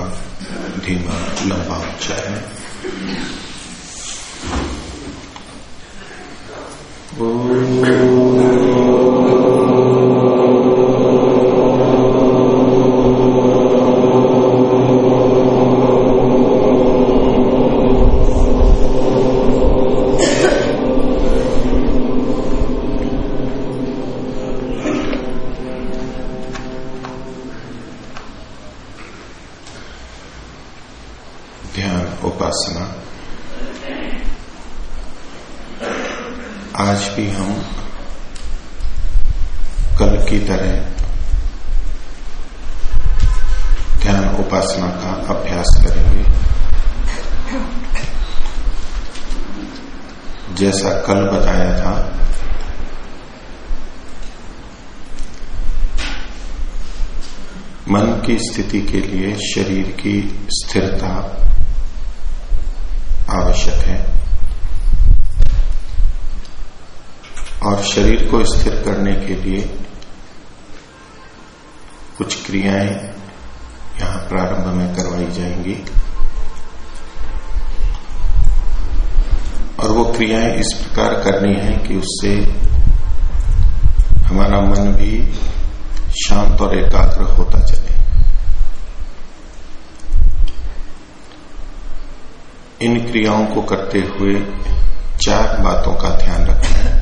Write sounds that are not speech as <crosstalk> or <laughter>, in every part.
का धीमा लंबा उच्चारण ध्यान स्थिति के लिए शरीर की स्थिरता आवश्यक है। और शरीर को स्थिर करने के लिए कुछ क्रियाएँ यहाँ प्रारंभ में करवाई जाएँगी। और वो क्रियाएँ इस प्रकार करनी है कि उससे हमारा मन भी शांत और एकाग्र होता चले। इन क्रियाओं को करते हुए चार बातों का ध्यान रखना है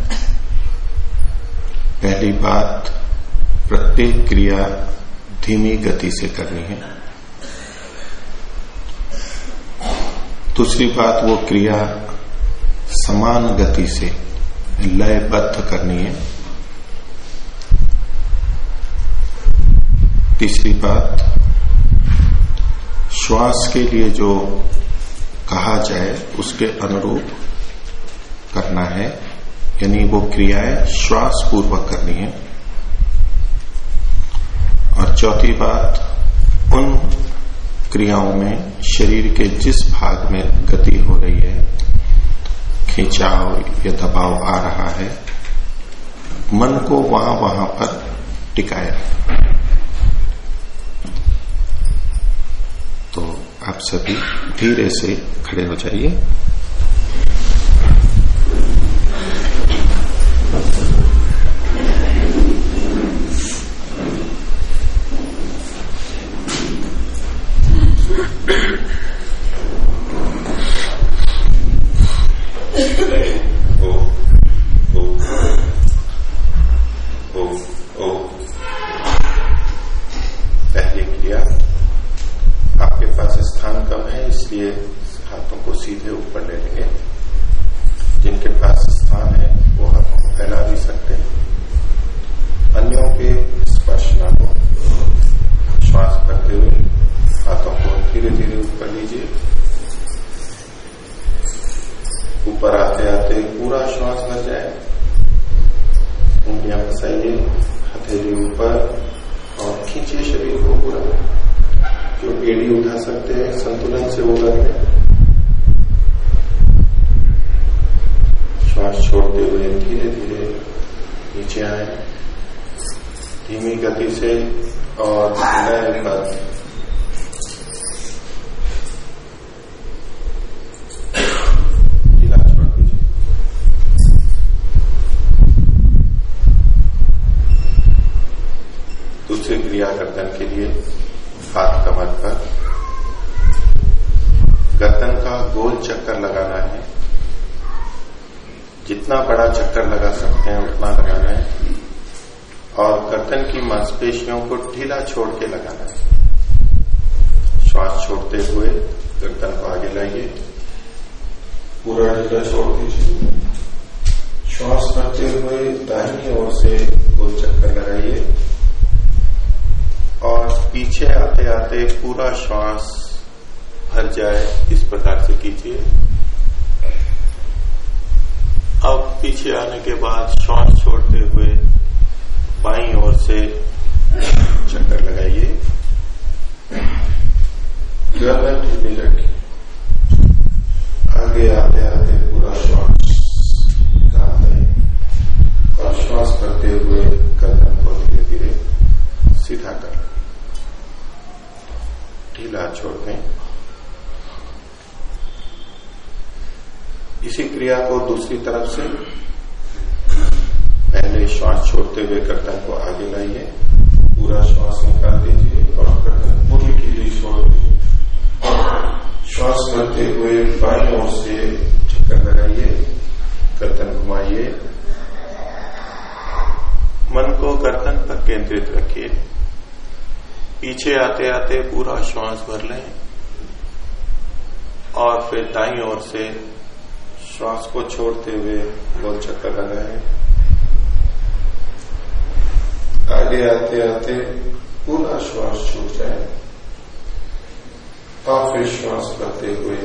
पहली बात, प्रत्येक क्रिया धीमी गति से करनी है। दूसरी बात, वो क्रिया समान गति से लयबद्ध करनी है। तीसरी बात, श्वास के लिए जो कहा जाए, उसके अनुरूप करना है। यानी वो क्रियाएँ श्वास पूर्वक करनी है। और चौथी बात, उन क्रियाओं में शरीर के जिस भाग में गति हो रही है, खिंचाव या दबाव आ रहा है, मन को वहाँ वहाँ पर टिकाए तो आप सभी धीरे से खड़े हो जाइए। <coughs> पहली ऊपर आते आते पूरा श्वास भर जाए। उंगलियाँ फंसाइए हथेली ऊपर और खींचिए शरीर को पूरा। जो एड़ी उठा सकते हैं, संतुलन से वो रखें श्वास छोड़ते हुए धीरे धीरे नीचे आए। धीमी गति से और नए ढीला छोड़ दीजिए दूसरी क्रिया गर्दन के लिए हाथ कमर पर गर्दन का गोल चक्कर लगाना है। जितना बड़ा चक्कर लगा सकते हैं, उतना लगाना है। और गर्दन की मांसपेशियों को ढीला छोड़ के लगाना है। श्वास छोड़ते हुए गर्दन को आगे लाइए। पूरा ढीला छोड़ दीजिए। श्वास करते हुए दाहिनी ओर से गोल चक्कर लगाइए। पीछे आते आते पूरा श्वास भर जाए, इस प्रकार से कीजिए। अब पीछे आने के बाद श्वास छोड़ते हुए बाई ओर से चक्कर लगाइए। गर्दन आगे आते आते पूरा श्वास निकाल दें और श्वास करते हुए गर्दन को धीरे धीरे सीधा कर ढीला छोड़ दें इसी क्रिया को दूसरी तरफ़ से पहले श्वास छोड़ते हुए गर्दन को आगे लाइए। पूरा श्वास निकाल दीजिए और गर्दन पूरी की लिए छोड़ दीजिए श्वास करते हुए बाई ओर से चक्कर लगाइए गर्दन घुमाइए। मन को गर्दन पर केंद्रित रखिए। पीछे आते आते पूरा श्वास भर लें और फिर दाई ओर से श्वास को छोड़ते हुए दो चक्कर लगाए। आगे आते आते पूरा श्वास छूट जाए और फिर श्वास करते हुए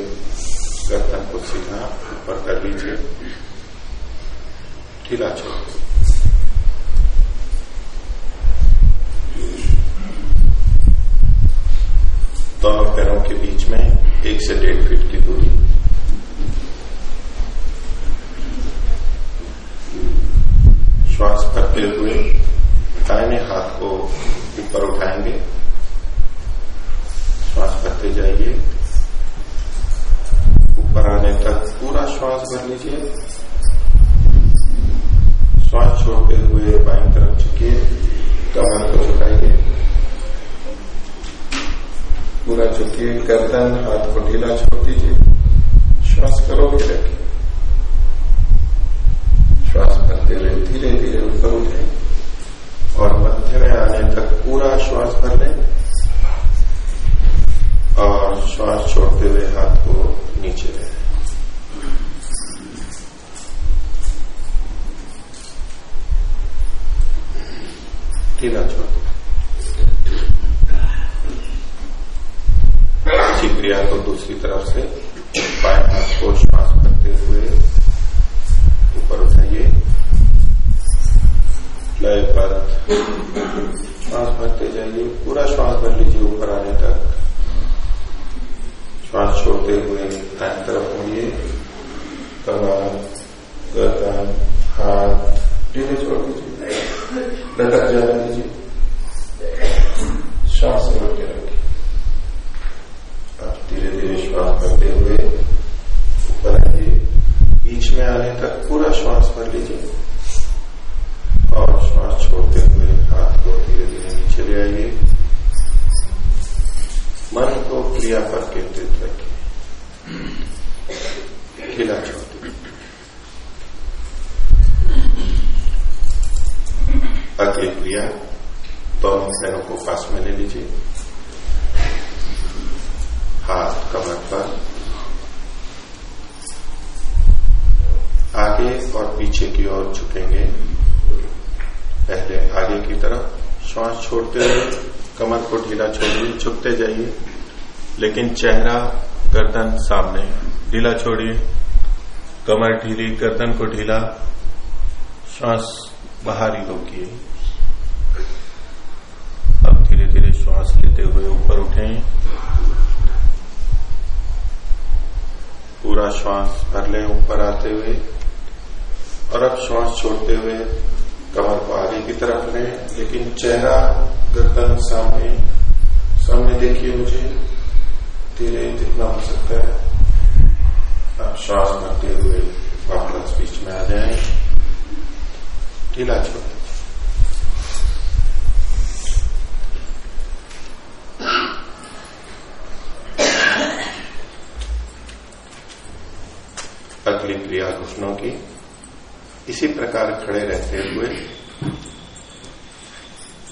गर्दन को सीधा ऊपर कर लीजिए। ढीला छोड़ दोनों पैरों के बीच में एक से डेढ़ फीट की दूरी। श्वास करते हुए दाहिने हाथ को ऊपर उठाएँगे। श्वास करते जाइए। ऊपर आने तक पूरा श्वास भर लीजिए। श्वास छोड़ते हुए बाई तरफ़ झुकिए। कमर को झुकाइए। पूरा झुकिए गर्दन हाथ को ढीला छोड़ दीजिए। श्वास करोगे रखिए श्वास करते हुए धीरे धीरे ऊपर उठे और मध्य में आने तक पूरा श्वास भर लें। और श्वास छोड़ते हुए हाथ को नीचे ले ढीला छोड़ इसी क्रिया को दूसरी तरफ़ से बाएँ हाथ को श्वास करते हुए ऊपर उठाइए। लय पर श्वास भरते जाइए। पूरा श्वास भर लीजिए, ऊपर आने तक श्वास छोड़ते हुए दाएँ तरफ़ मुड़िए कमर गर्दन हाथ ढीले छोड़ दीजिए लटक जाने दीजिए श्वास से रोके रखिए अब धीरे धीरे श्वास भरते हुए ऊपर आइए बीच में आने तक पूरा श्वास भर लीजिए और श्वास छोड़ते हुए हाथ को धीरे धीरे नीचे ले आइए मन को क्रिया पर केंद्रित रखिए ढीला छोड़ अगली क्रिया दोनों पैरों को पास में ले लीजिए हाथ कमर पर आगे और पीछे की ओर झुकेंगे पहले आगे की तरफ़ श्वास छोड़ते हुए कमर को ढीला छोड़िए झुकते जाइए लेकिन चेहरा गर्दन सामने ढीला छोड़िए। कमर ढीली, गर्दन को ढीला। श्वास बाहर ही रोकिए अब धीरे धीरे श्वास लेते हुए ऊपर उठें। पूरा श्वास भर लें ऊपर आते हुए। और अब श्वास छोड़ते हुए कमर को आगे की तरफ़ लें। लेकिन चेहरा, गर्दन सामने। सामने देखिए मुझे। धीरे जितना हो सकता है अब श्वास भरते हुए वापस बीच में आ जाए ढीला छोड़ अगली क्रिया घुटनों की इसी प्रकार खड़े रहते हुए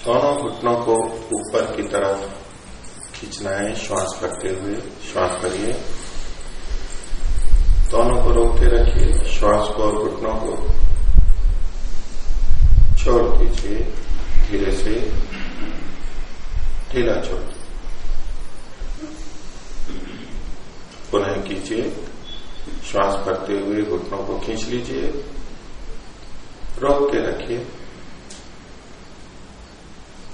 दोनों घुटनों को ऊपर की तरफ़ खींचना है, श्वास करते हुए, श्वास करिए। दोनों को रोक के रखिए, श्वास को और घुटनों को। छोड़ दीजिए, धीरे से। ढीला छोड़ पुनः कीजिए, श्वास करते हुए घुटनों को खींच लीजिए। रोक के रखिए।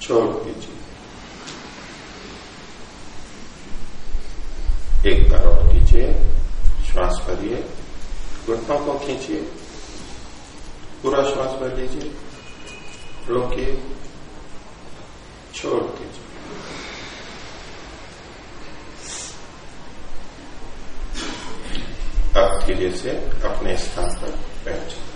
छोड़ श्वास भरिए घुटनों को खींचिए। पूरा श्वास भर लीजिए। रोकिए छोड़ दीजिए। आप लिए से अपने स्थान पर बैठ जाए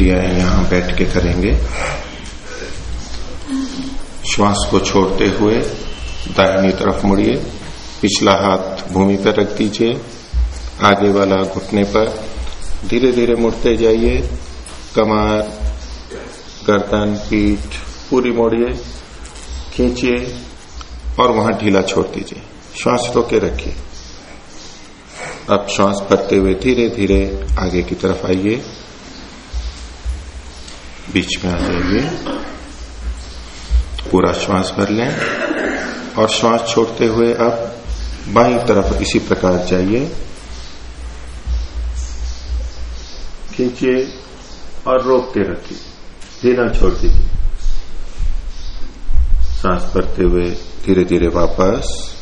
क्रियाएँ यहाँ बैठ के करेंगे। श्वास को छोड़ते हुए दाहिनी तरफ़ मुड़िए, पिछला हाथ भूमि पर रख दीजिए, आगे वाला घुटने पर। धीरे धीरे मुड़ते जाइए, कमर, गर्दन, पीठ पूरी मोड़िए, खींचिए और वहाँ ढीला छोड़ दीजिए। श्वास रोके रखिए। अब श्वास भरते हुए धीरे धीरे आगे की तरफ़ आइए। बीच में आ जाइए। पूरा श्वास भर लें और श्वास छोड़ते हुए अब बाई तरफ़ इसी प्रकार जाइए। खींचिए और रोक के रखिए धीरा छोड़ दीजिए। सांस भरते हुए धीरे धीरे वापस।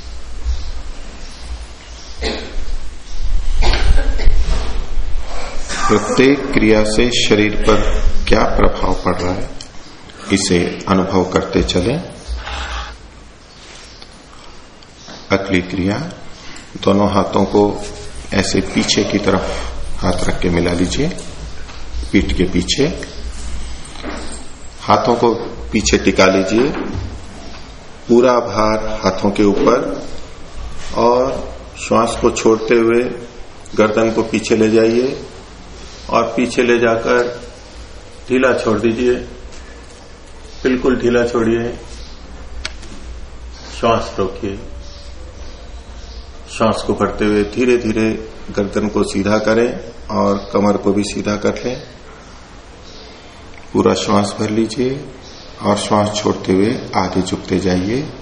प्रत्येक क्रिया से शरीर पर क्या प्रभाव पड़ रहा है? इसे अनुभव करते चले। अगली क्रिया, दोनों हाथों को ऐसे पीछे की तरफ़ हाथ रख के मिला लीजिए। पीठ के पीछे। हाथों को पीछे टिका लीजिए। पूरा भार हाथों के ऊपर और श्वास को छोड़ते हुए गर्दन को पीछे ले जाइए और पीछे ले जाकर ढीला छोड़ दीजिए। बिल्कुल ढीला छोड़िए। श्वास रोकिए। श्वास को भरते हुए धीरे धीरे गर्दन को सीधा करें और कमर को भी सीधा कर लें। पूरा श्वास भर लीजिए और श्वास छोड़ते हुए आगे झुकते जाइए।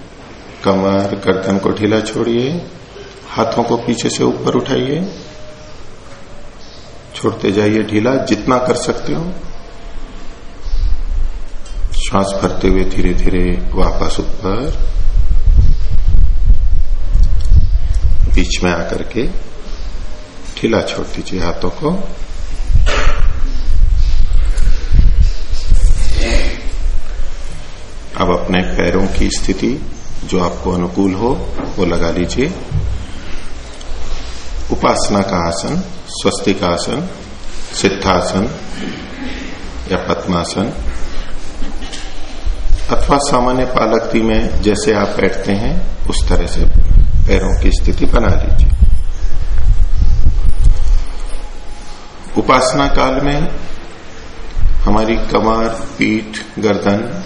कमर, गर्दन को ढीला छोड़िए। हाथों को पीछे से ऊपर उठाइए। छोड़ते जाइए ढीला, जितना कर सकते हो। श्वास भरते हुए धीरे धीरे वापस ऊपर, बीच में आकर के ढीला छोड़ दीजिए हाथों को। अब अपने पैरों की स्थिति जो आपको अनुकूल हो, वो लगा लीजिए। उपासना का आसन स्वस्ति का आसन, सिद्धासन या पद्मासन अथवा सामान्य पालकती में जैसे आप बैठते हैं, उस तरह से पैरों की स्थिति बना लीजिए। उपासना काल में हमारी कमर पीठ, गर्दन,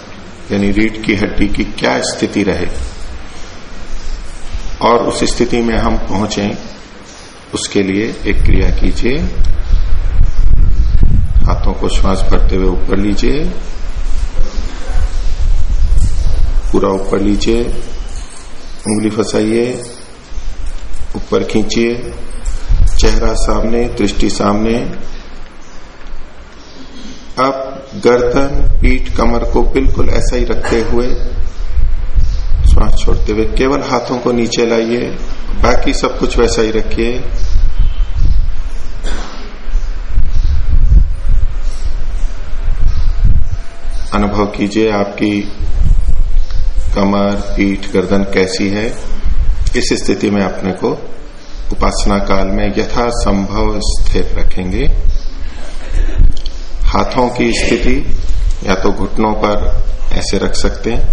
यानी रीढ़ की हड्डी की क्या स्थिति रहे, और उस स्थिति में हम पहुँचे, उसके लिए एक क्रिया कीजिए। हाथों को श्वास भरते हुए ऊपर लीजिए। पूरा ऊपर लीजिए, उंगली फंसाइए, ऊपर खींचिए, चेहरा सामने, दृष्टि सामने। अब गर्दन, पीठ, कमर को बिल्कुल ऐसा ही रखते हुए श्वास छोड़ते हुए केवल हाथों को नीचे लाइए, बाकी सब कुछ वैसा ही रखिए। अनुभव कीजिए आपकी कमर, पीठ, गर्दन कैसी है? इस स्थिति में अपने को उपासना काल में यथा संभव स्थिर रखेंगे। हाथों की स्थिति या तो घुटनों पर ऐसे रख सकते हैं,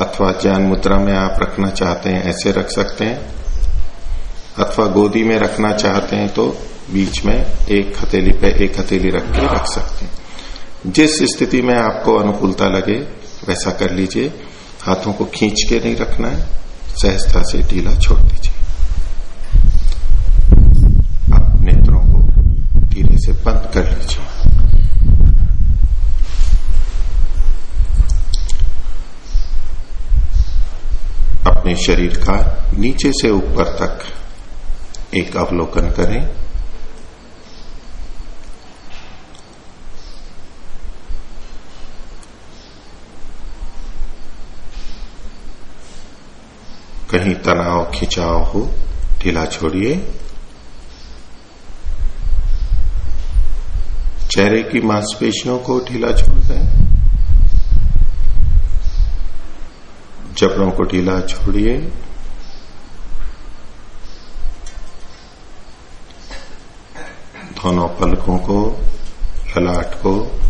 अथवा ज्ञान मुद्रा में आप रखना चाहते हैं ऐसे रख सकते हैं, अथवा गोदी में रखना चाहते हैं तो बीच में एक हथेली पे एक हथेली रख के रख सकते हैं। जिस स्थिति में आपको अनुकूलता लगे वैसा कर लीजिए, हाथों को खींच के नहीं रखना है, सहजता से ढीला छोड़ दीजिए। आप नेत्रों को धीरे से बंद कर लीजिए। अपने शरीर का नीचे से ऊपर तक एक अवलोकन करें। कहीं तनाव, खिंचाव हो, ढीला छोड़िए। चेहरे की मांसपेशियों को ढीला छोड़ दें। जबड़ों को ढीला छोड़िए। दोनों पलकों को, ललाट को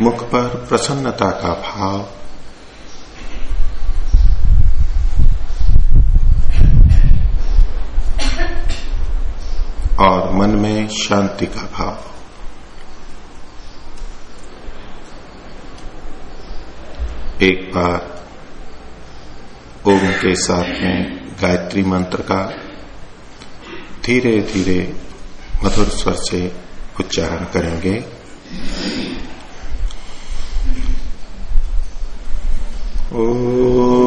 मुख पर प्रसन्नता का भाव। और मन में शांति का भाव। एक बार ओम के साथ में गायत्री मंत्र का धीरे धीरे मधुर स्वर से उच्चारण करेंगे। विविध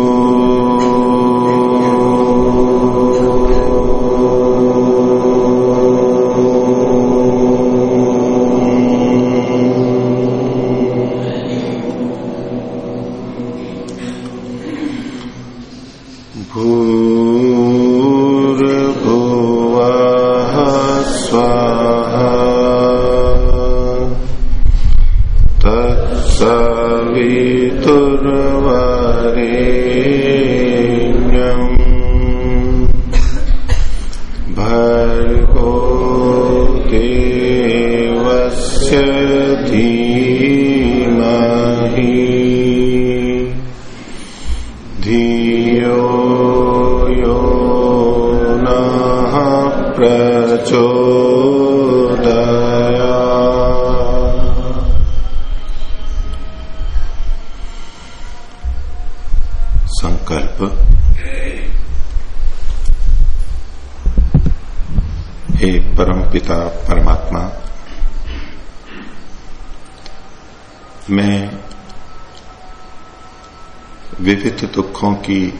दुखों की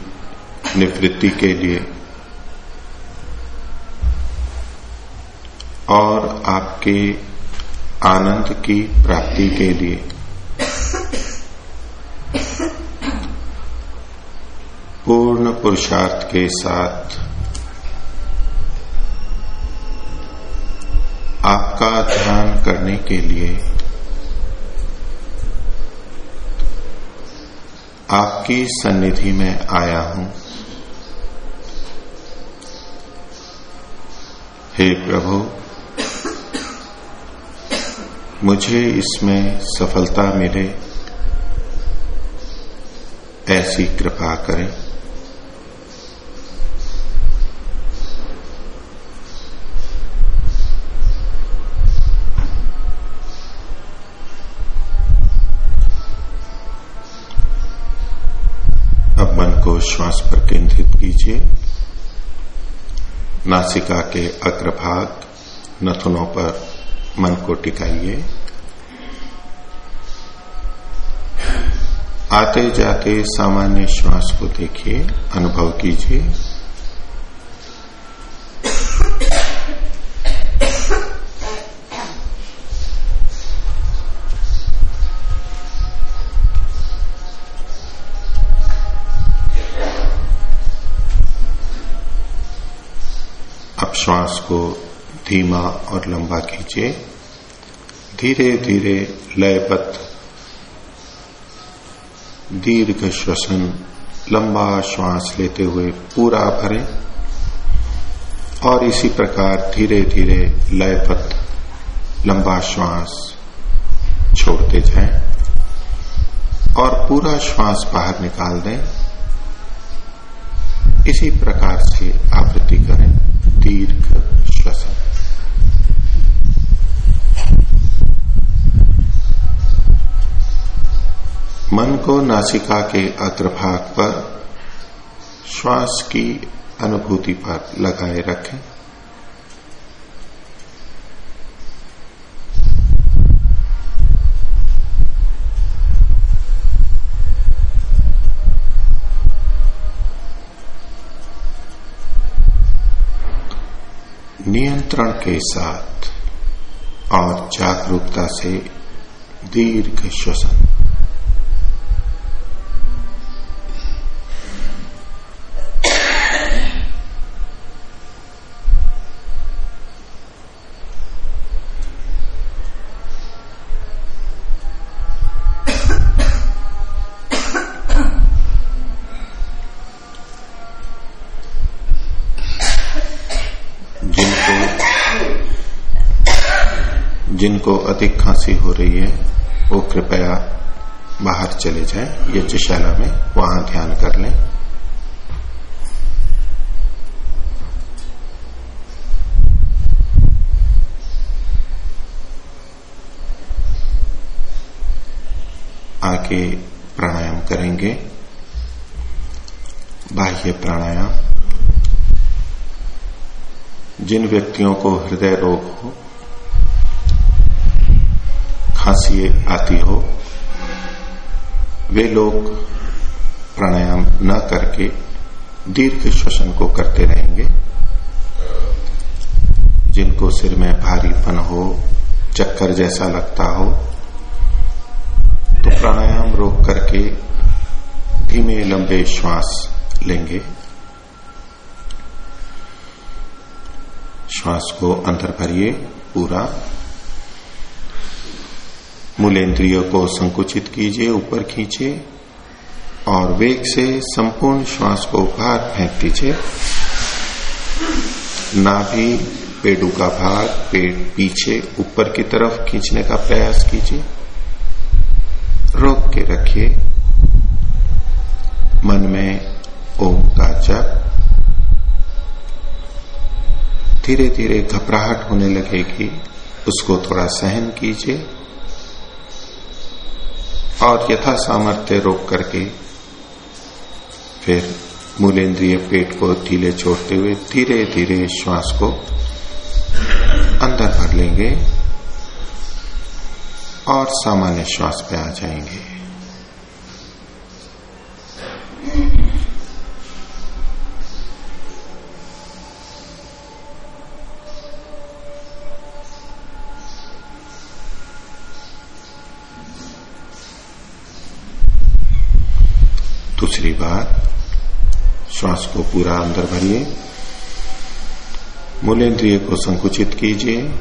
निवृत्ति के लिए। और आपके आनंद की प्राप्ति के लिए। पूर्ण पुरुषार्थ के साथ आपका ध्यान करने के लिए आपकी सन्निधि में आया हूँ। हे प्रभु मुझे इसमें सफलता मिले ऐसी कृपा करें। श्वास पर केंद्रित कीजिए। नासिका के अग्रभाग नथुनों पर मन को टिकाइए। आते जाते सामान्य श्वास को देखिए, अनुभव कीजिए। धीमा और लंबा खींचे धीरे धीरे लयबद्ध। दीर्घ श्वसन, लंबा श्वास लेते हुए पूरा भरें। और इसी प्रकार धीरे धीरे लयबद्ध, लंबा श्वास छोड़ते जाएँ। और पूरा श्वास बाहर निकाल दें। इसी प्रकार से आवृत्ति करें। दीर्घ श्वसन। मन को नासिका के अग्रभाग पर श्वास की अनुभूति पर लगाए रखें। नियंत्रण के साथ और जागरूकता से दीर्घ श्वसन। जिनको अधिक खांसी हो रही है, वो कृपया बाहर चले जाएँ। यज्ञशाला में वहाँ ध्यान कर लें। आके प्राणायाम करेंगे। बाह्य प्राणायाम। जिन व्यक्तियों को हृदय रोग हो खांसी आती हो, वे लोग प्राणायाम न करके दीर्घ श्वसन को करते रहेंगे। जिनको सिर में भारीपन हो, चक्कर जैसा लगता हो तो प्राणायाम रोक करके धीमे लंबे श्वास लेंगे। श्वास को अंदर भरिए पूरा। मूलेंद्रियों को संकुचित कीजिए, ऊपर खींचे और वेग से संपूर्ण श्वास को बाहर फेंक दीजिए। नाभि, पेडू का भाग, पेट पीछे, ऊपर की तरफ़ खींचने का प्रयास कीजिए। रोक के रखिए। मन में ओम का जप। धीरे धीरे घबराहट होने लगेगी, उसको थोड़ा सहन कीजिए। और यथा सामर्थ्य रोक करके फिर मूलेंद्रिय पेट को ढीले छोड़ते हुए धीरे धीरे श्वास को अंदर भर लेंगे और सामान्य श्वास पे आ जाएँगे दूसरी बात श्वास को पूरा अंदर भरिए। मूलेंद्रिय को संकुचित कीजिए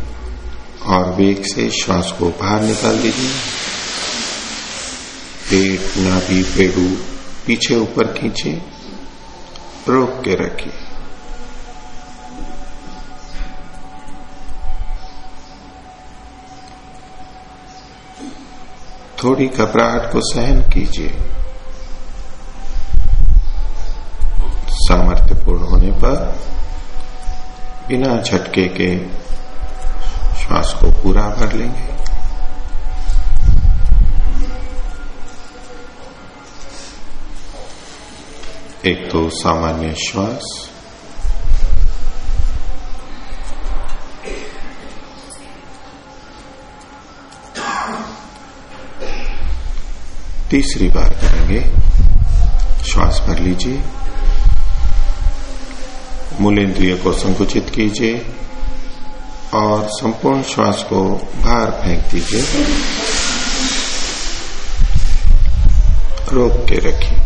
और वेग से श्वास को बाहर निकाल दीजिए। पेट, नाभि, पेड़ू पीछे ऊपर खींचे रोक के रखिए। थोड़ी घबराहट को सहन कीजिए। सामर्थ्यपूर्ण होने पर बिना झटके के श्वास को पूरा भर लेंगे। एक तो सामान्य श्वास। तीसरी बार करेंगे। श्वास भर लीजिए। मूलेंद्रिय को संकुचित कीजिए और संपूर्ण श्वास को बाहर फेंक दीजिए। रोक के रखिए।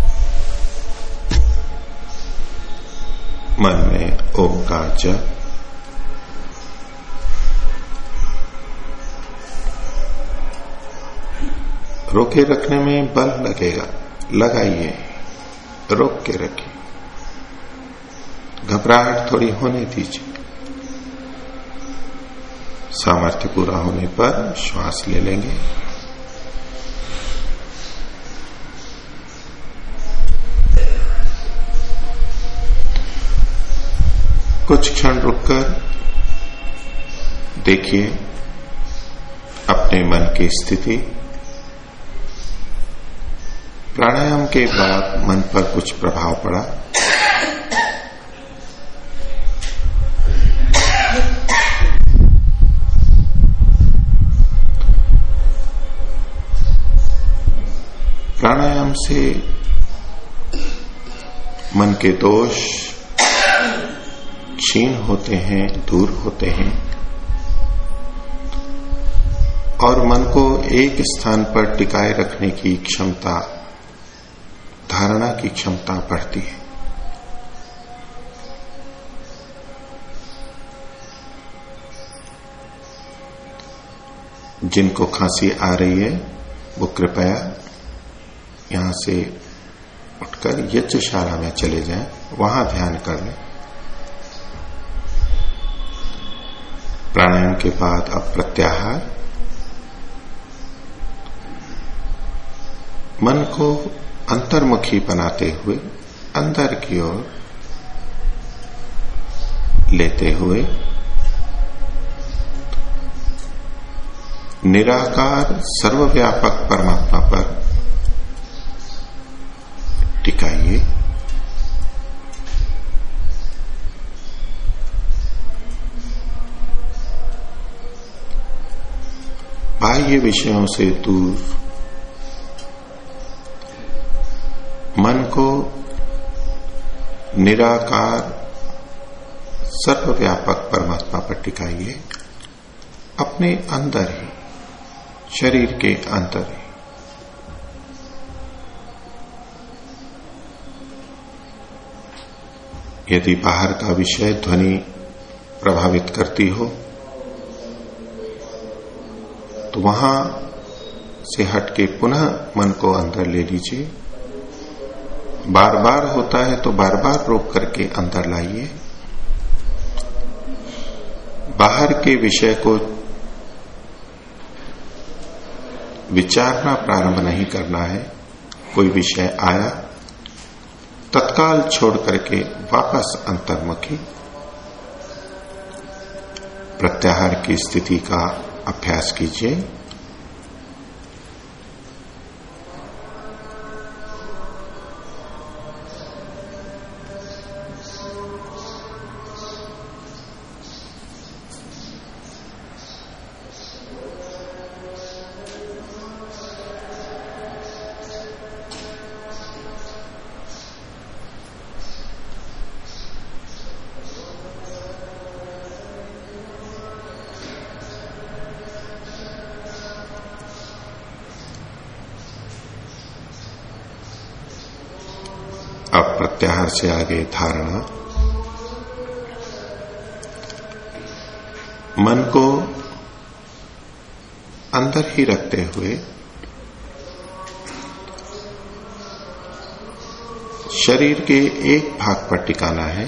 मन में ओम का जप। रोके रखने में बल लगेगा। लगाइए। रोक के रखिए। घबराहट थोड़ी होने दीजिए। सामर्थ्य पूरा होने पर श्वास ले लेंगे। कुछ क्षण रुककर देखिए अपने मन की स्थिति। प्राणायाम के बाद मन पर कुछ प्रभाव पड़ा। से मन के दोष क्षीण होते हैं, दूर होते हैं और मन को एक स्थान पर टिकाए रखने की क्षमता, धारणा की क्षमता बढ़ती है। जिनको खांसी आ रही है, वो कृपया यहाँ से उठकर यज्ञशाला में चले जाएँ, वहाँ ध्यान कर लें। प्राणायाम के बाद अब प्रत्याहार। मन को अंतर्मुखी बनाते हुए अंदर की ओर लेते हुए निराकार सर्वव्यापक परमात्मा पर बाह्य विषयों से दूर। मन को निराकार, सर्वव्यापक परमात्मा पर टिकाइए। अपने अंदर ही, शरीर के अंदर ही। यदि बाहर का विषय ध्वनि प्रभावित करती हो तो वहाँ से हटके पुनः मन को अंदर ले लीजिए। बार बार होता है तो बार बार रोक करके अंदर लाइए। बाहर के विषय को विचारना प्रारंभ नहीं करना है। कोई विषय आया, तत्काल छोड़ करके वापस अंतर्मुखी। प्रत्याहार की स्थिति का अभ्यास कीजिए। प्रत्याहार से आगे धारणा। मन को अंदर ही रखते हुए शरीर के एक भाग पर टिकाना है।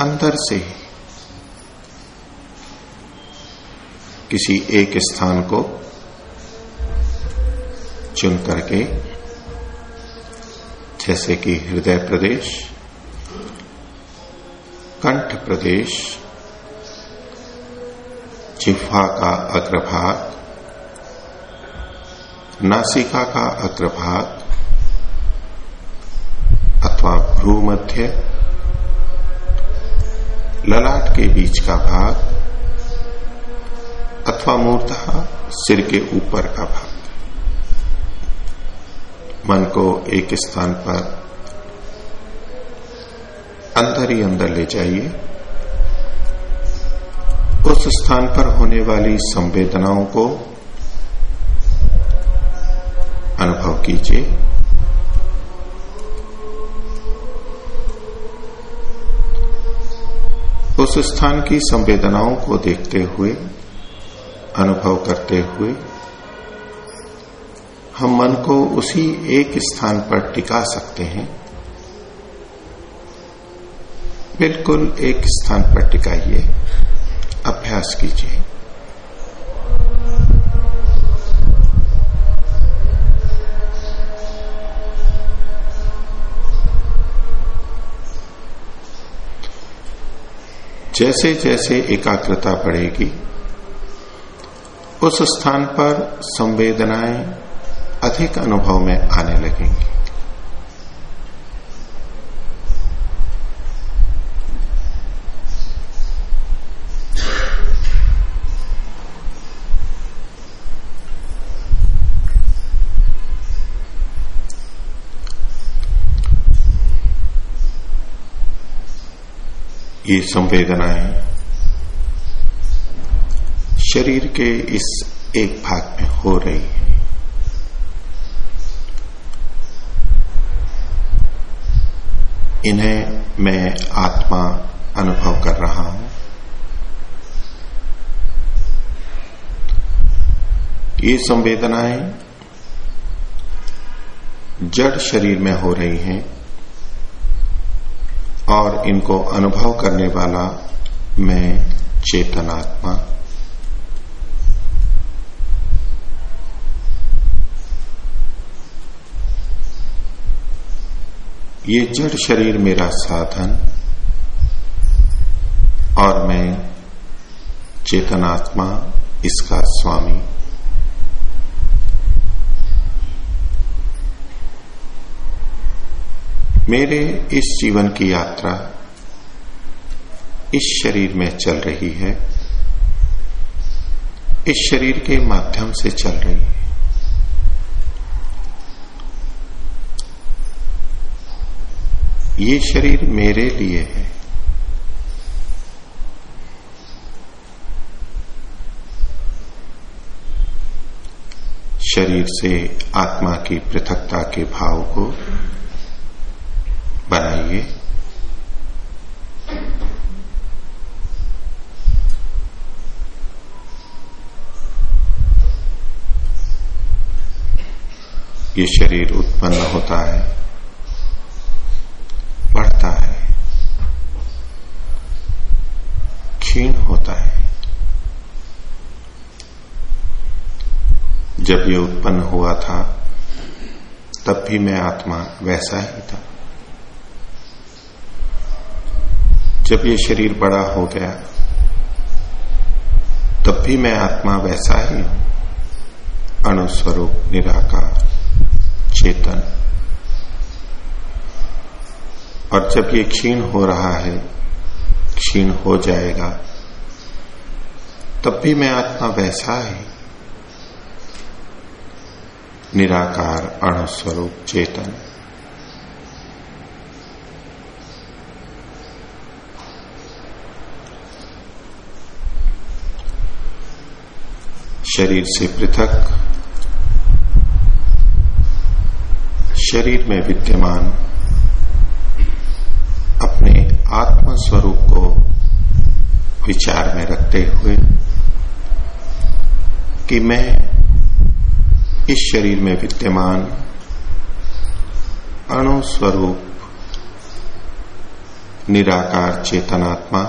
अंदर से ही किसी एक स्थान को चुन करके जैसे कि हृदय प्रदेश, कंठ प्रदेश, जिह्वा का अग्रभाग, नासिका का अग्रभाग, अथवा भ्रू मध्य ललाट के बीच का भाग, अथवा मूर्धा सिर के ऊपर का भाग। मन को एक स्थान पर अंदर ही अंदर ले जाइए। उस स्थान पर होने वाली संवेदनाओं को अनुभव कीजिए। उस स्थान की संवेदनाओं को देखते हुए, अनुभव करते हुए हम मन को उसी एक स्थान पर टिका सकते हैं। बिल्कुल एक स्थान पर टिकाइए। अभ्यास कीजिए। जैसे जैसे एकाग्रता बढ़ेगी, उस स्थान पर संवेदनाएँ अधिक अनुभव में आने लगेंगे। ये संवेदनाएँ शरीर के इस एक भाग में हो रही है। इन्हें मैं आत्मा अनुभव कर रहा हूँ। ये संवेदनाएँ जड़ शरीर में हो रही हैं और इनको अनुभव करने वाला मैं चेतनात्मा ये जड़ शरीर मेरा साधन, और मैं चेतनात्मा इसका स्वामी। मेरे इस जीवन की यात्रा इस शरीर में चल रही है, इस शरीर के माध्यम से चल रही है। ये शरीर मेरे लिए है। शरीर से आत्मा की पृथकता के भाव को बनाइए। ये शरीर उत्पन्न होता है। बढ़ता है। क्षीण होता है। जब ये उत्पन्न हुआ था, तब भी मैं आत्मा वैसा ही था। जब ये शरीर बड़ा हो गया, तब भी मैं आत्मा वैसा ही हूँ। अणुस्वरूप, निराकार, चेतन। और जब ये क्षीण हो रहा है, क्षीण हो जाएगा, तब भी मैं आत्मा वैसा ही। निराकार, अणुस्वरूप, चेतन। शरीर से पृथक, शरीर में विद्यमान अपने आत्म स्वरूप को विचार में रखते हुए कि मैं इस शरीर में विद्यमान अणु स्वरूप निराकार चेतनात्मा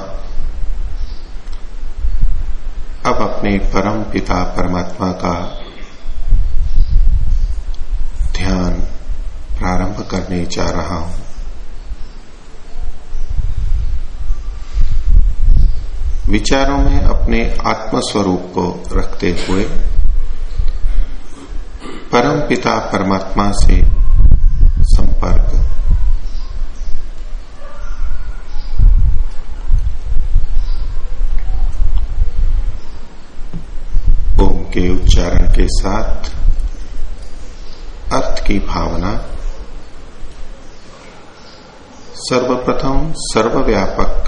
अब अपने परम पिता परमात्मा का ध्यान प्रारंभ करने जा रहा हूँ। विचारों में अपने आत्मस्वरूप को रखते हुए परम पिता परमात्मा से संपर्क। ओम के उच्चारण के साथ अर्थ की भावना। सर्वप्रथम सर्वव्यापक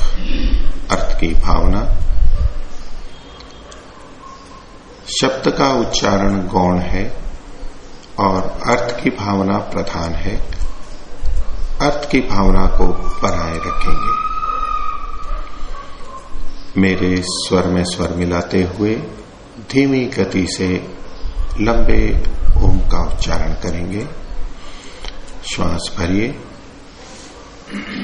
अर्थ की भावना। शब्द का उच्चारण गौण है और अर्थ की भावना प्रधान है। अर्थ की भावना को बनाए रखेंगे। मेरे स्वर में स्वर मिलाते हुए धीमी गति से लंबे ओम का उच्चारण करेंगे। श्वास भरिए। हे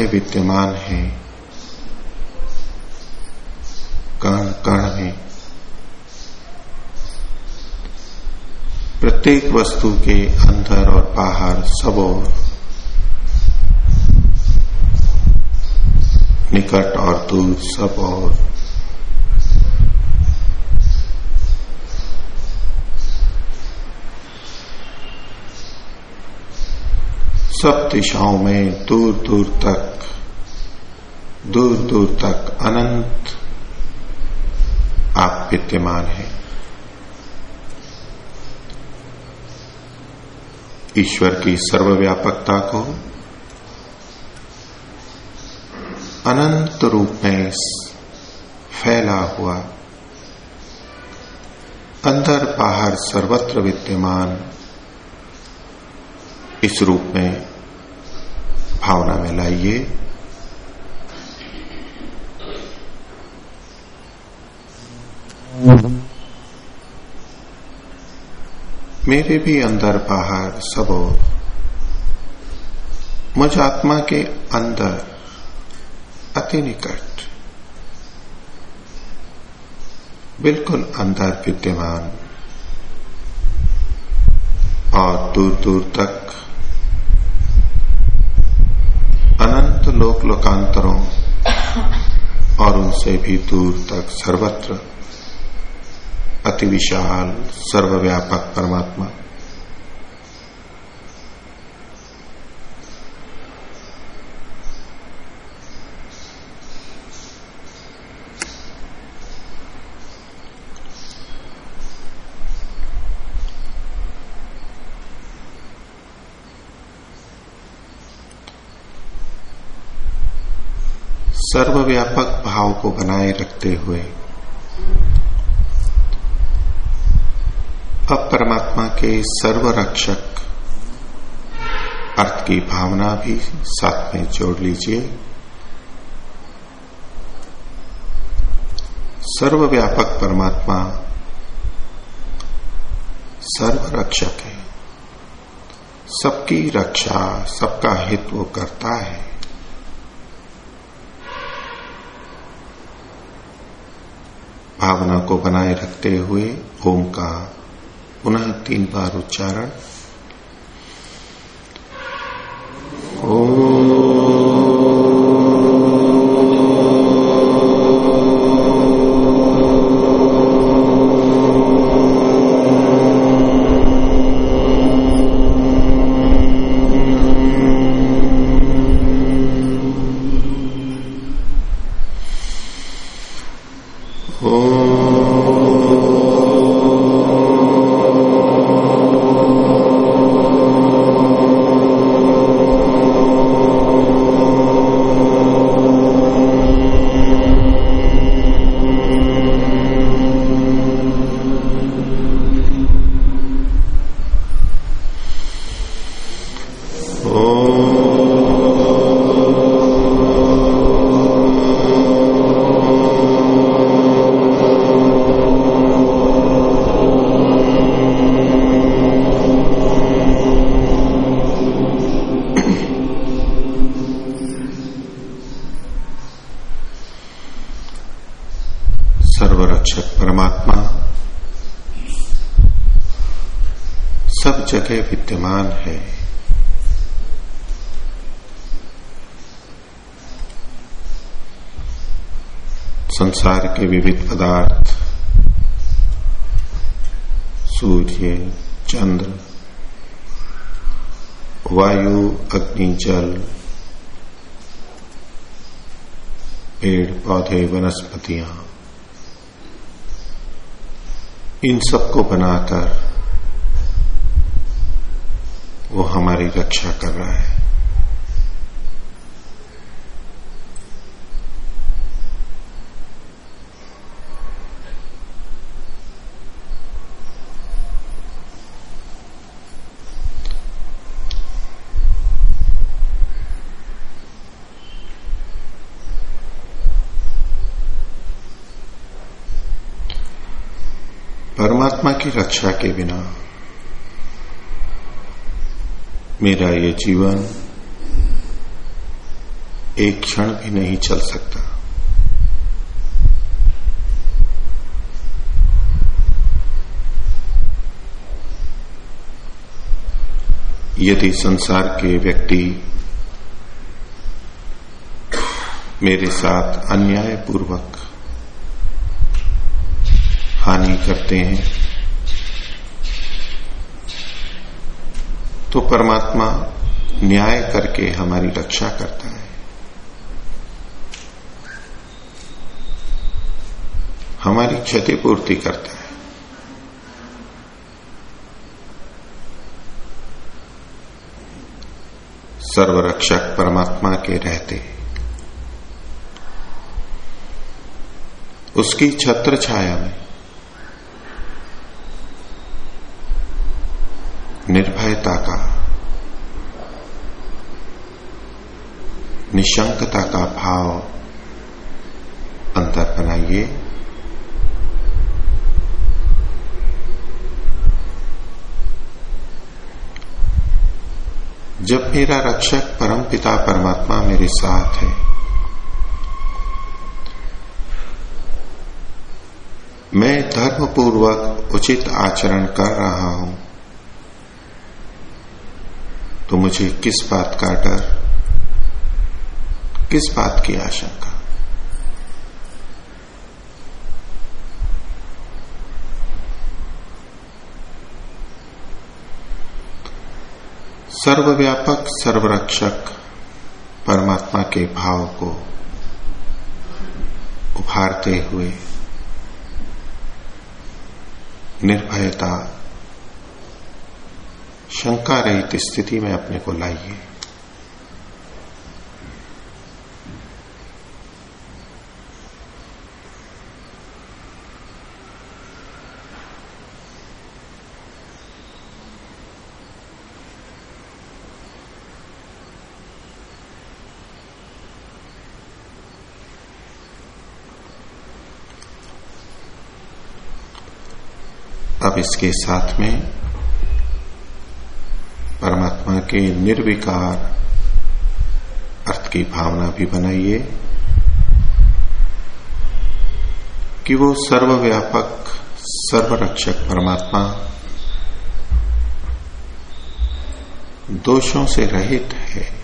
जगह विद्यमान है। कण कण में प्रत्येक वस्तु के अंदर और बाहर सब और निकट और दूर सब और सब दिशाओं में दूर दूर तक, दूर दूर तक अनंत आप विद्यमान हैं। ईश्वर की सर्वव्यापकता को अनंत रूप में फैला हुआ, अंदर बाहर सर्वत्र विद्यमान, इस रूप में भावना में लाइए। मेरे भी अंदर बाहर सब। मुझ आत्मा के अंदर अति निकट। बिल्कुल अंदर विद्यमान। और दूर दूर तक अनंत लोक लोकांतरों और उनसे भी दूर तक सर्वत्र अति विशाल सर्वव्यापक परमात्मा सर्वव्यापक भाव को बनाए रखते हुए। अब परमात्मा के सर्वरक्षक अर्थ की भावना भी साथ में जोड़ लीजिए। सर्वव्यापक परमात्मा सर्वरक्षक है। सबकी रक्षा, सबका हित वो करता है। भावना को बनाए रखते हुए ओम का पुनः तीन बार उच्चारण। ओ अग्नि जल पेड़ पौधे वनस्पतियाँ। इन सबको बनाकर वो हमारी रक्षा कर रहा है परमात्मा की रक्षा के बिना मेरा ये जीवन एक क्षण भी नहीं चल सकता। यदि संसार के व्यक्ति मेरे साथ अन्याय पूर्वक हानि करते हैं तो परमात्मा न्याय करके हमारी रक्षा करता है। हमारी क्षतिपूर्ति करता है। सर्वरक्षक परमात्मा के रहते। उसकी छत्र छाया में निर्भयता का निशंकता का भाव अंतर बनाइए। जब मेरा रक्षक परम पिता परमात्मा मेरे साथ है, मैं धर्म पूर्वक उचित आचरण कर रहा हूँ तो मुझे किस बात का डर किस बात की आशंका? सर्वव्यापक, सर्वरक्षक परमात्मा के भाव को उभारते हुए निर्भयता शंका रहित स्थिति में अपने को लाइए। इसके साथ में परमात्मा के निर्विकार अर्थ की भावना भी बनाइए कि वो सर्वव्यापक, सर्वरक्षक परमात्मा दोषों से रहित है।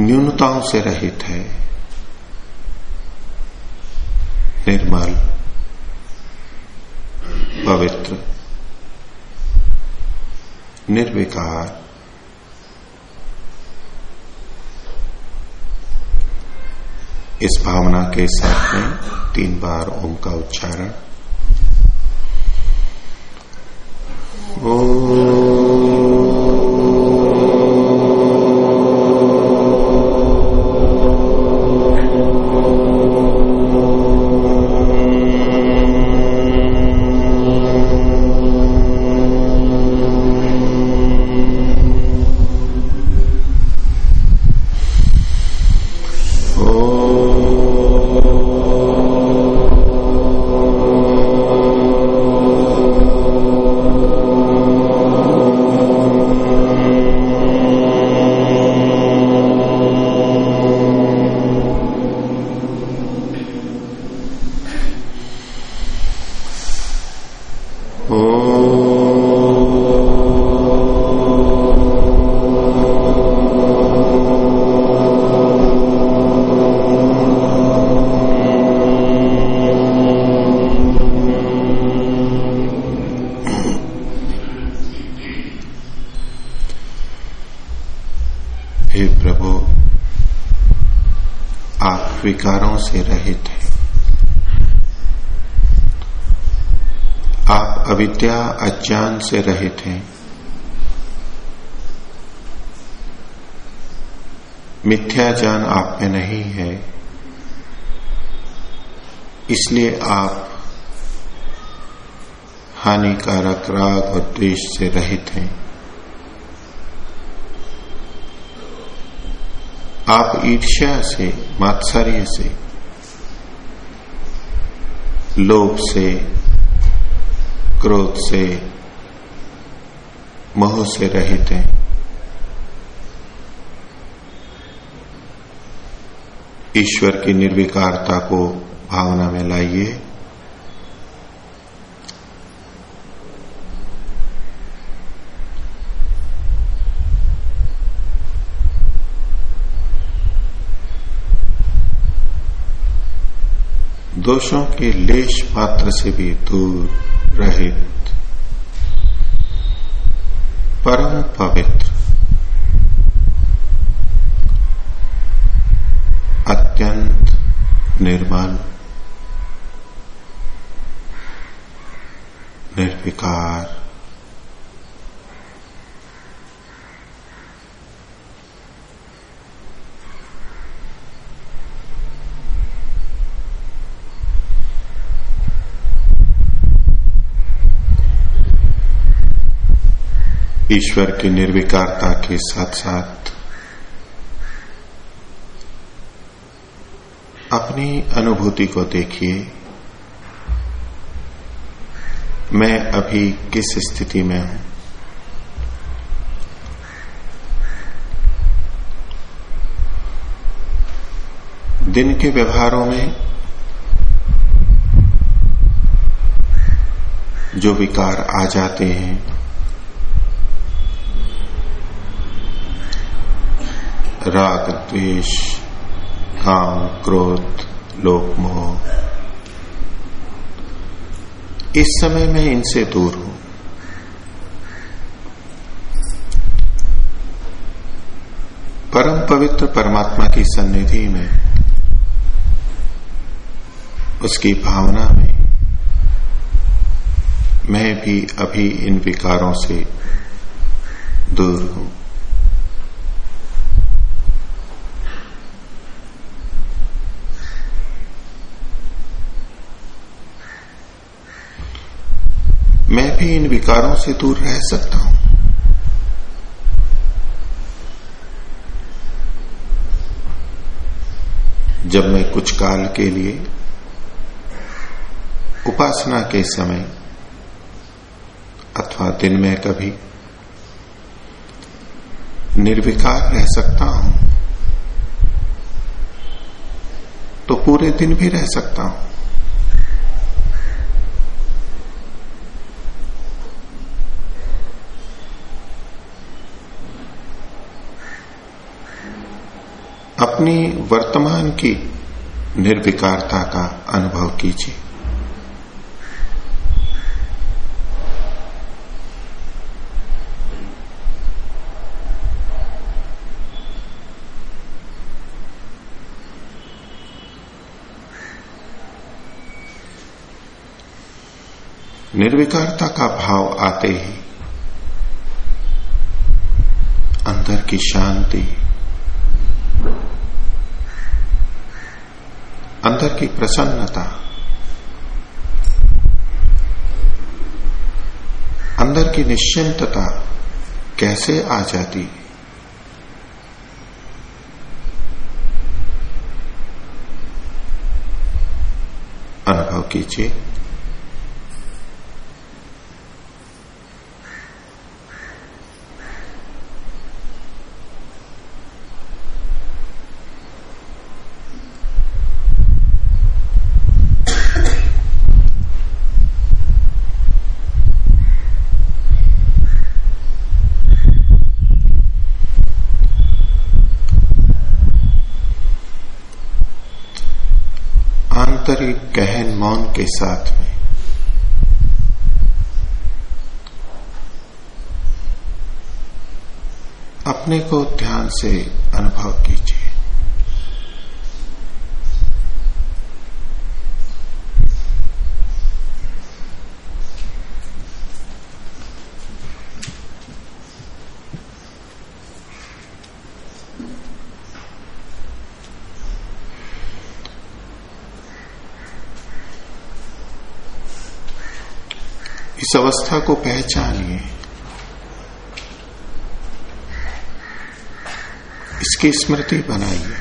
न्यूनताओं से रहित है। निर्मल पवित्र। निर्विकार। इस भावना के साथ में तीन बार ओम का उच्चारण। ओ विकारों से रहित है। आप अविद्या अज्ञान से रहित हैं। मिथ्या ज्ञान आप में नहीं है। इसलिए आप हानिकारक राग और द्वेष से रहित हैं। आप ईर्ष्या से, मात्सर्य से, लोभ से, क्रोध से, मोह से रहित हैं। ईश्वर की निर्विकारता को भावना में लाइए। दोषों के लेश पात्र से भी दूर रहित। परम पवित्र। अत्यंत निर्मल। निर्विकार। ईश्वर की निर्विकारता के साथ साथ अपनी अनुभूति को देखिए। मैं अभी किस स्थिति में हूँ? दिन के व्यवहारों में जो विकार आ जाते हैं राग द्वेष काम, क्रोध, लोकमोह। इस समय मैं इनसे दूर हूँ। परम पवित्र परमात्मा की सन्निधि में, उसकी भावना में, मैं भी अभी इन विकारों से दूर हूँ। मैं भी इन विकारों से दूर रह सकता हूँ। जब मैं कुछ काल के लिए उपासना के समय अथवा दिन में कभी निर्विकार रह सकता हूँ तो पूरे दिन भी रह सकता हूँ। अपनी वर्तमान की निर्विकारता का अनुभव कीजिए। निर्विकारता का भाव आते ही अंदर की शांति अंदर की प्रसन्नता। अंदर की निश्चिंतता कैसे आ जाती? अनुभव कीजिए। आंतरिक गहन मौन के साथ में। अपने को ध्यान से अनुभव कीजिए। इस अवस्था को पहचानिए। इसकी स्मृति बनाइए।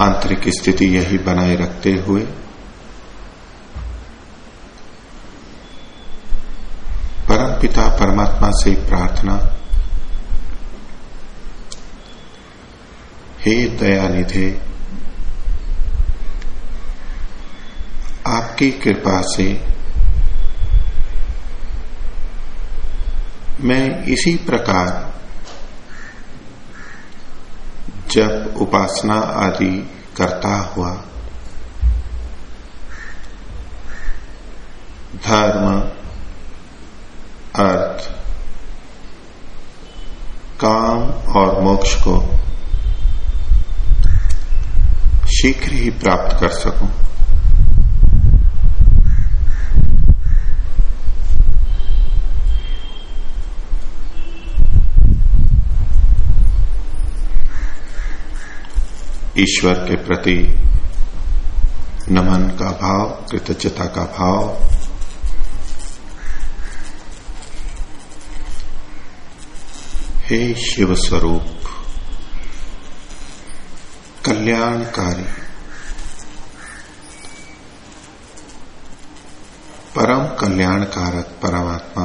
आंतरिक स्थिति यही बनाए रखते हुए पिता परमात्मा से प्रार्थना। हे दयानिधे, आपकी कृपा से मैं इसी प्रकार जब उपासना आदि करता हुआ धर्म शीघ्र ही प्राप्त कर सकूँ। ईश्वर के प्रति नमन का भाव, कृतज्ञता का भाव, हे शिव स्वरूप कल्याणकारी। परम कल्याणकारक परमात्मा।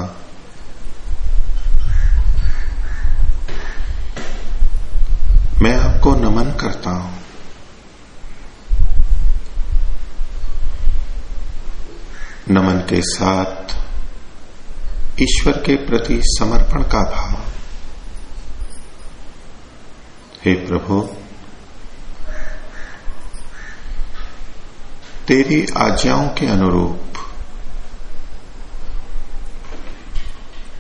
मैं आपको नमन करता हूँ। नमन के साथ ईश्वर के प्रति समर्पण का भाव। हे प्रभु तेरी आज्ञाओं के अनुरूप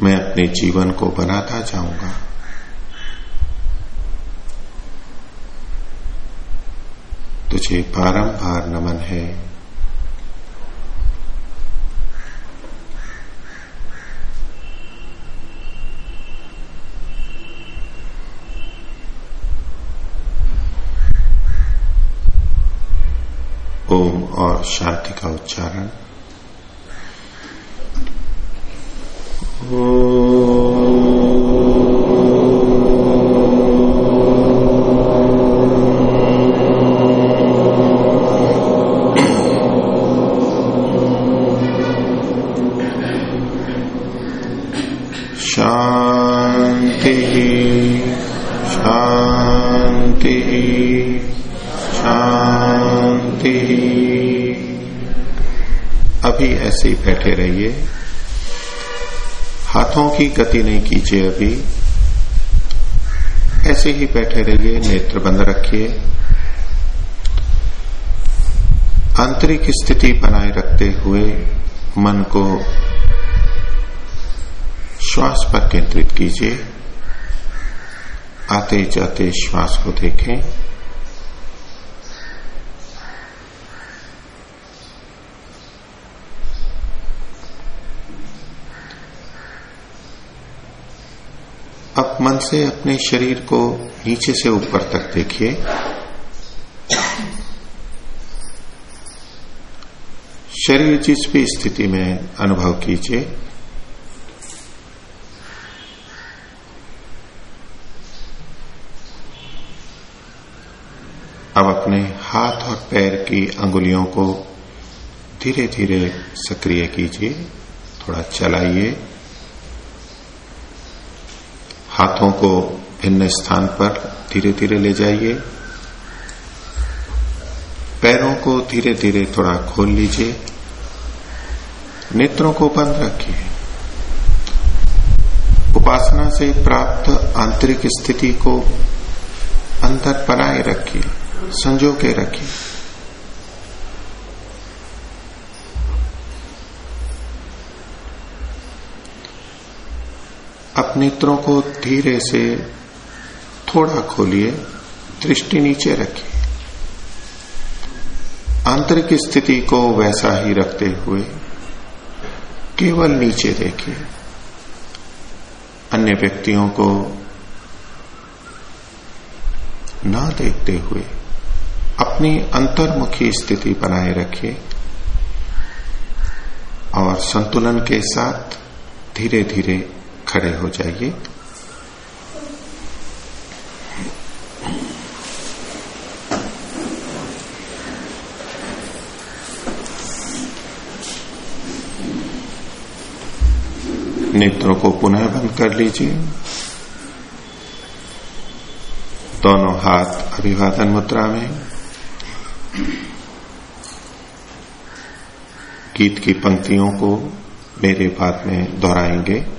मैं अपने जीवन को बनाता जाऊँगा। तुझे बारंबार नमन है ओम और शांति का उच्चारण। की गति नहीं कीजिए अभी। ऐसे ही बैठे रहिए, नेत्र बंद रखिए। आंतरिक स्थिति बनाए रखते हुए मन को श्वास पर केंद्रित कीजिए। आते जाते श्वास को देखें अब मन से अपने शरीर को नीचे से ऊपर तक देखिए। शरीर जिस भी स्थिति में अनुभव कीजिए। अब अपने हाथ और पैर की अंगुलियों को धीरे धीरे सक्रिय कीजिए, थोड़ा चलाइए। हाथों को भिन्न स्थान पर धीरे धीरे ले जाइए। पैरों को धीरे धीरे थोड़ा खोल लीजिए। नेत्रों को बंद रखिए। उपासना से प्राप्त आंतरिक स्थिति को अंदर बनाए रखिए, संजो के रखिए। नेत्रों को धीरे से थोड़ा खोलिए, दृष्टि नीचे रखिए। आंतरिक स्थिति को वैसा ही रखते हुए केवल नीचे देखिए। अन्य व्यक्तियों को ना देखते हुए अपनी अंतर्मुखी स्थिति बनाए रखिए और संतुलन के साथ धीरे धीरे खड़े हो जाइए। नेत्रों को पुनः बंद कर लीजिए। दोनों हाथ अभिवादन मुद्रा में। गीत की पंक्तियों को मेरे बाद में दोहराएँगे।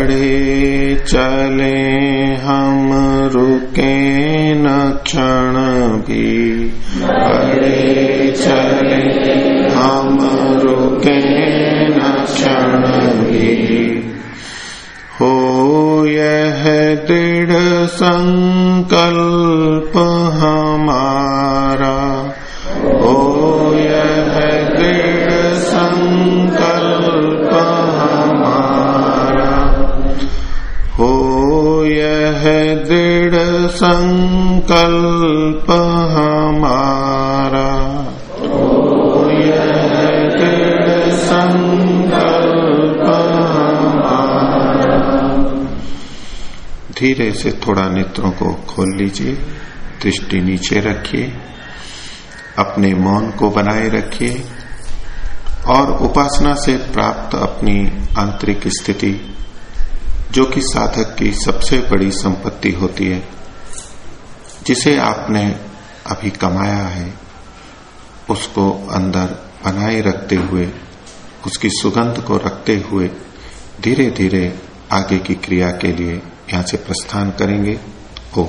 बढ़े चले हम, रुके न क्षण भी। बढ़े चले हम, रुके न क्षण भी। हो यह दृढ़ संकल्प संकल्प हमारा धीरे से थोड़ा नेत्रों को खोल लीजिए, दृष्टि नीचे रखिए, अपने मौन को बनाए रखिए, और उपासना से प्राप्त अपनी आंतरिक स्थिति, जो कि साधक की सबसे बड़ी संपत्ति होती है जिसे आपने अभी कमाया है, उसको अंदर बनाए रखते हुए, उसकी सुगंध को रखते हुए धीरे धीरे आगे की क्रिया के लिए यहाँ से प्रस्थान करेंगे। ओम